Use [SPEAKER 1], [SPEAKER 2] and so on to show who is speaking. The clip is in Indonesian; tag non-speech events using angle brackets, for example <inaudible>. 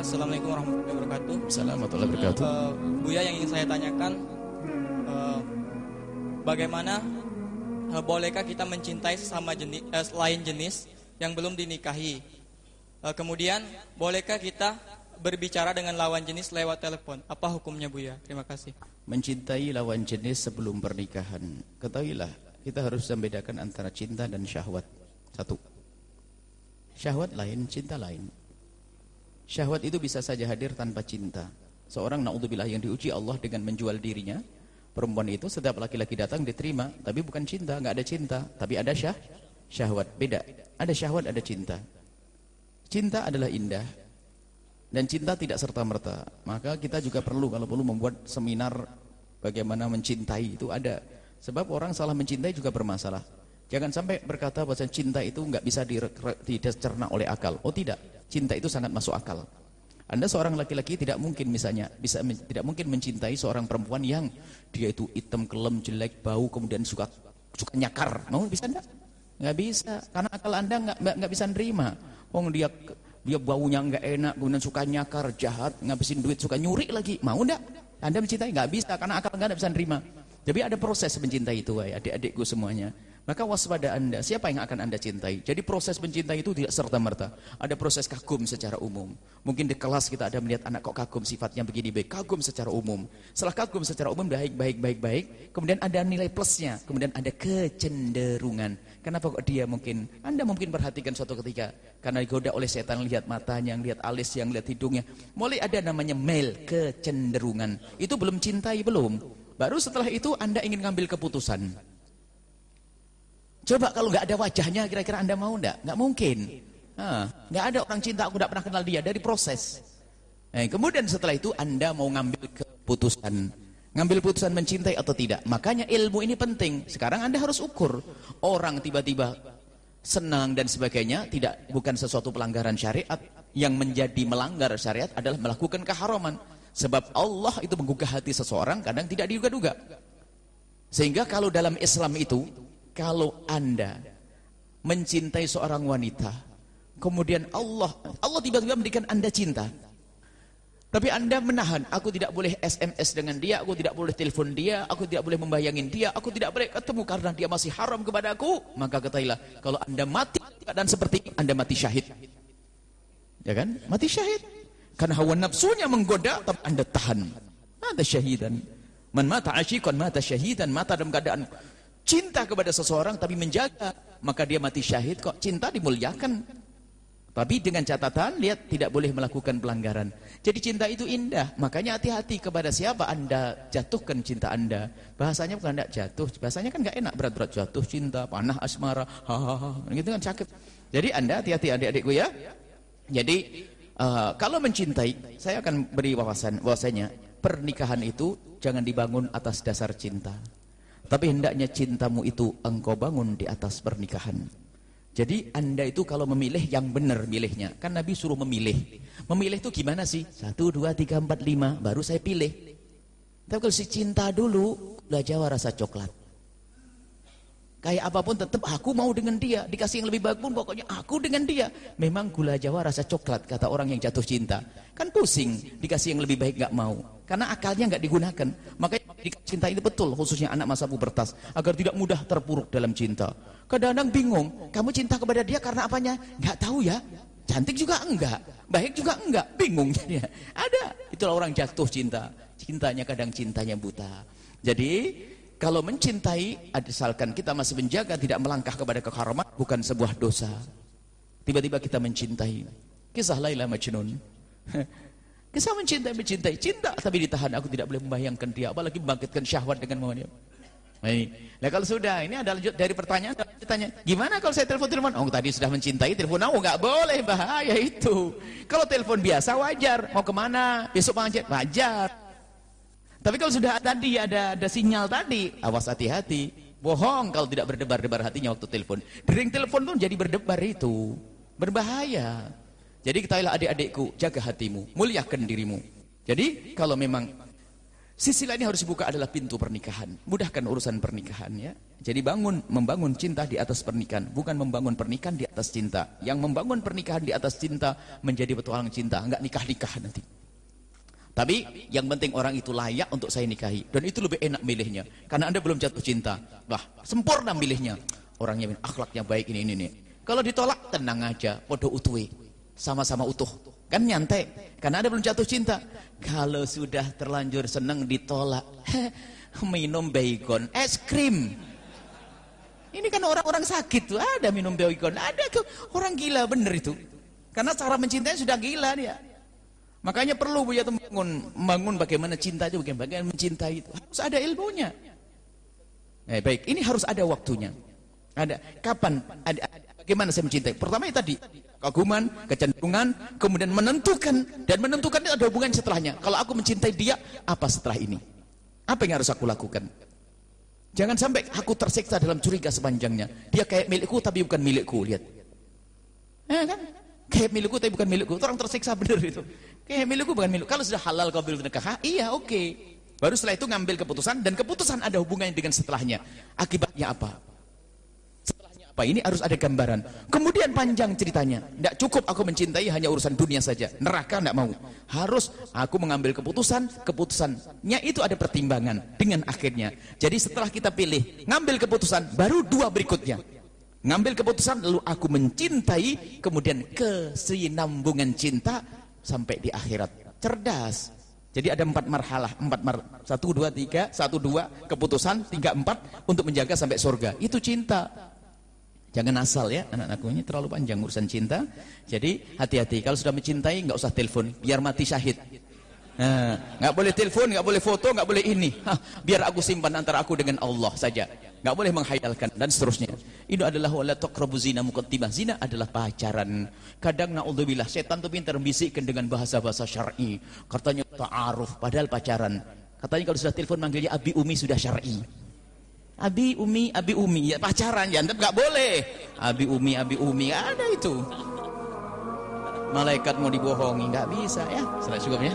[SPEAKER 1] Assalamualaikum warahmatullahi wabarakatuh.
[SPEAKER 2] Assalamualaikum warahmatullahi wabarakatuh.
[SPEAKER 1] Uh, Buya yang ingin saya tanyakan, uh, bagaimana uh, bolehkah kita mencintai sesama jenis, uh, lain jenis yang belum dinikahi? Uh, kemudian, bolehkah kita berbicara dengan lawan jenis lewat telepon? Apa hukumnya Buya? Terima kasih.
[SPEAKER 2] Mencintai lawan jenis sebelum pernikahan. Ketahuilah, kita harus membedakan antara cinta dan syahwat. Satu. Syahwat lain, cinta lain. Syahwat itu bisa saja hadir tanpa cinta. Seorang naudzubillah yang diuji Allah dengan menjual dirinya, perempuan itu setiap laki-laki datang diterima, tapi bukan cinta, nggak ada cinta, tapi ada syah, syahwat. Beda. Ada syahwat, ada cinta. Cinta adalah indah dan cinta tidak serta-merta. Maka kita juga perlu kalau perlu membuat seminar bagaimana mencintai itu ada. Sebab orang salah mencintai juga bermasalah. Jangan sampai berkata bahwa cinta itu nggak bisa dicerna oleh akal. Oh tidak, cinta itu sangat masuk akal. Anda seorang laki-laki tidak mungkin misalnya bisa tidak mungkin mencintai seorang perempuan yang dia itu hitam, kelem, jelek, bau, kemudian suka suka nyakar. Mau bisa enggak? Nggak bisa, karena akal Anda nggak nggak bisa nerima. Oh dia dia baunya nggak enak, kemudian suka nyakar, jahat, ngabisin duit, suka nyuri lagi. Mau enggak? Anda mencintai nggak bisa karena akal nggak bisa nerima. Jadi ada proses mencintai itu, adik-adikku semuanya. Maka waspada anda, siapa yang akan anda cintai? Jadi proses mencintai itu tidak serta-merta. Ada proses kagum secara umum. Mungkin di kelas kita ada melihat anak kok kagum sifatnya begini baik. Kagum secara umum. Setelah kagum secara umum baik, baik, baik, baik. Kemudian ada nilai plusnya. Kemudian ada kecenderungan. Kenapa kok dia mungkin? Anda mungkin perhatikan suatu ketika. Karena digoda oleh setan lihat matanya, lihat alis, yang lihat hidungnya. Mulai ada namanya male, kecenderungan. Itu belum cintai belum. Baru setelah itu anda ingin ngambil keputusan. Coba kalau nggak ada wajahnya, kira-kira anda mau nggak? Nggak mungkin. Nggak ada orang cinta, aku nggak pernah kenal dia dari proses. Nah, kemudian setelah itu anda mau ngambil keputusan, ngambil keputusan mencintai atau tidak. Makanya ilmu ini penting. Sekarang anda harus ukur. Orang tiba-tiba senang dan sebagainya tidak bukan sesuatu pelanggaran syariat. Yang menjadi melanggar syariat adalah melakukan keharaman. Sebab Allah itu menggugah hati seseorang kadang tidak diduga-duga. Sehingga kalau dalam Islam itu kalau Anda mencintai seorang wanita, kemudian Allah Allah tiba-tiba memberikan Anda cinta. Tapi Anda menahan, aku tidak boleh SMS dengan dia, aku tidak boleh telepon dia, aku tidak boleh membayangin dia, aku tidak boleh ketemu karena dia masih haram kepada aku. Maka katakanlah, kalau Anda mati dan seperti ini, Anda mati syahid. Ya kan? Mati syahid. Karena hawa nafsunya menggoda, tapi Anda tahan. Mata syahidan. Man mata asyikon, mata syahidan, mata dalam keadaan cinta kepada seseorang tapi menjaga maka dia mati syahid kok. Cinta dimuliakan. Tapi dengan catatan lihat tidak boleh melakukan pelanggaran. Jadi cinta itu indah. Makanya hati-hati kepada siapa anda jatuhkan cinta anda. Bahasanya bukan tidak jatuh. Bahasanya kan nggak enak. Berat-berat jatuh cinta panah asmara hahaha gitu kan sakit jadi anda hati-hati adik-adikku ya. Jadi uh, kalau mencintai saya akan beri wawasan bahwasanya pernikahan itu jangan dibangun atas dasar cinta tapi hendaknya cintamu itu engkau bangun di atas pernikahan. Jadi anda itu kalau memilih yang benar milihnya. Kan Nabi suruh memilih. Memilih itu gimana sih? Satu, dua, tiga, empat, lima. Baru saya pilih. Tapi kalau si cinta dulu, gula jawa rasa coklat. Kayak apa pun tetap aku mau dengan dia. Dikasih yang lebih bagus pun pokoknya aku dengan dia. Memang gula jawa rasa coklat kata orang yang jatuh cinta. Kan pusing dikasih yang lebih baik gak mau. Karena akalnya gak digunakan. Makanya cinta itu betul khususnya anak masa pubertas. Agar tidak mudah terpuruk dalam cinta. Kadang-kadang bingung. Kamu cinta kepada dia karena apanya? Gak tahu ya. Cantik juga enggak. Baik juga enggak. Bingung. <laughs> Ya. Ada. Itulah orang jatuh cinta. Cintanya kadang cintanya buta. Jadi kalau mencintai, asalkan kita masih menjaga tidak melangkah kepada keharaman, bukan sebuah dosa. Tiba-tiba kita mencintai. Kisah Laila Majnun. <laughs> Kisah mencintai, mencintai. Cinta tapi ditahan. Aku tidak boleh membayangkan dia. Apalagi membangkitkan syahwat dengan maunya. Nah kalau sudah, ini ada lanjut dari pertanyaan. Ditanya, gimana kalau saya telepon-telepon? Oh tadi sudah mencintai, telepon. Oh nggak boleh, bahaya itu. Kalau telepon biasa wajar. Mau ke mana? Besok pengajian? Wajar. Tapi kalau sudah tadi ada ada sinyal tadi, awas hati-hati. Bohong kalau tidak berdebar-debar hatinya waktu telepon. Dering telepon pun jadi berdebar itu. Berbahaya. Jadi ketahuilah adik-adikku, jaga hatimu, muliakan dirimu. Jadi kalau memang Sisi lain harus dibuka adalah pintu pernikahan. Mudahkan urusan pernikahan ya. Jadi bangun membangun cinta di atas pernikahan, bukan membangun pernikahan di atas cinta. Yang membangun pernikahan di atas cinta menjadi petualang cinta, enggak nikah-nikah nanti. Tapi yang penting orang itu layak untuk saya nikahi dan itu lebih enak milihnya karena Anda belum jatuh cinta. Wah, sempurna milihnya. Orangnya akhlaknya baik ini ini ini. Kalau ditolak tenang aja, podo utuhi. Sama-sama utuh. Kan nyantai. Karena Anda belum jatuh cinta. Kalau sudah terlanjur senang ditolak, <laughs> minum baygon, es krim. Ini kan orang-orang sakit tuh, ada minum baygon, ada tuh orang gila bener itu. Karena cara mencintai sudah gila dia. Makanya perlu punya membangun, membangun bagaimana cinta itu, bagaimana mencintai itu. Harus ada ilmunya. Eh, baik, ini harus ada waktunya. Ada kapan? Ada, bagaimana saya mencintai? Pertama itu tadi kaguman, kecenderungan, kemudian menentukan dan menentukan itu ada hubungan setelahnya. Kalau aku mencintai dia, apa setelah ini? Apa yang harus aku lakukan? Jangan sampai aku tersiksa dalam curiga sepanjangnya. Dia kayak milikku tapi bukan milikku, lihat. Eh, kan? Kayak milikku tapi bukan milikku. Orang tersiksa benar itu. Kayak milikku bukan milikku. Kalau sudah halal kau bilang nikah, iya oke. Okay. Baru setelah itu ngambil keputusan dan keputusan ada hubungannya dengan setelahnya. Akibatnya apa? Apa? Ini harus ada gambaran. Kemudian panjang ceritanya. Tidak cukup aku mencintai hanya urusan dunia saja. Neraka tidak mau. Harus aku mengambil keputusan keputusannya itu ada pertimbangan dengan akhirnya. Jadi setelah kita pilih ngambil keputusan baru dua berikutnya. Ngambil keputusan lalu aku mencintai kemudian kesinambungan cinta sampai di akhirat. Cerdas. Jadi ada empat marhalah, empat mar, satu dua tiga, satu dua keputusan, tiga empat untuk menjaga sampai surga. Itu cinta. Jangan asal ya anak-anakku ini terlalu panjang urusan cinta. Jadi hati-hati kalau sudah mencintai nggak usah telepon biar mati syahid. Nah, nggak boleh telepon, nggak boleh foto, nggak boleh ini. Hah, biar aku simpan antara aku dengan Allah saja. Nggak boleh menghayalkan dan seterusnya. Ini adalah wala taqrabu zina muqaddimah. Zina adalah pacaran. Kadang naudzubillah setan tuh pintar bisikkan dengan bahasa-bahasa syar'i. Katanya ta'aruf padahal pacaran. Katanya kalau sudah telepon manggilnya Abi Umi sudah syar'i. Abi Umi, Abi Umi, ya pacaran ya, nggak boleh. Abi Umi, Abi Umi, ada itu. Malaikat mau dibohongi, nggak bisa ya. Sudah cukup ya.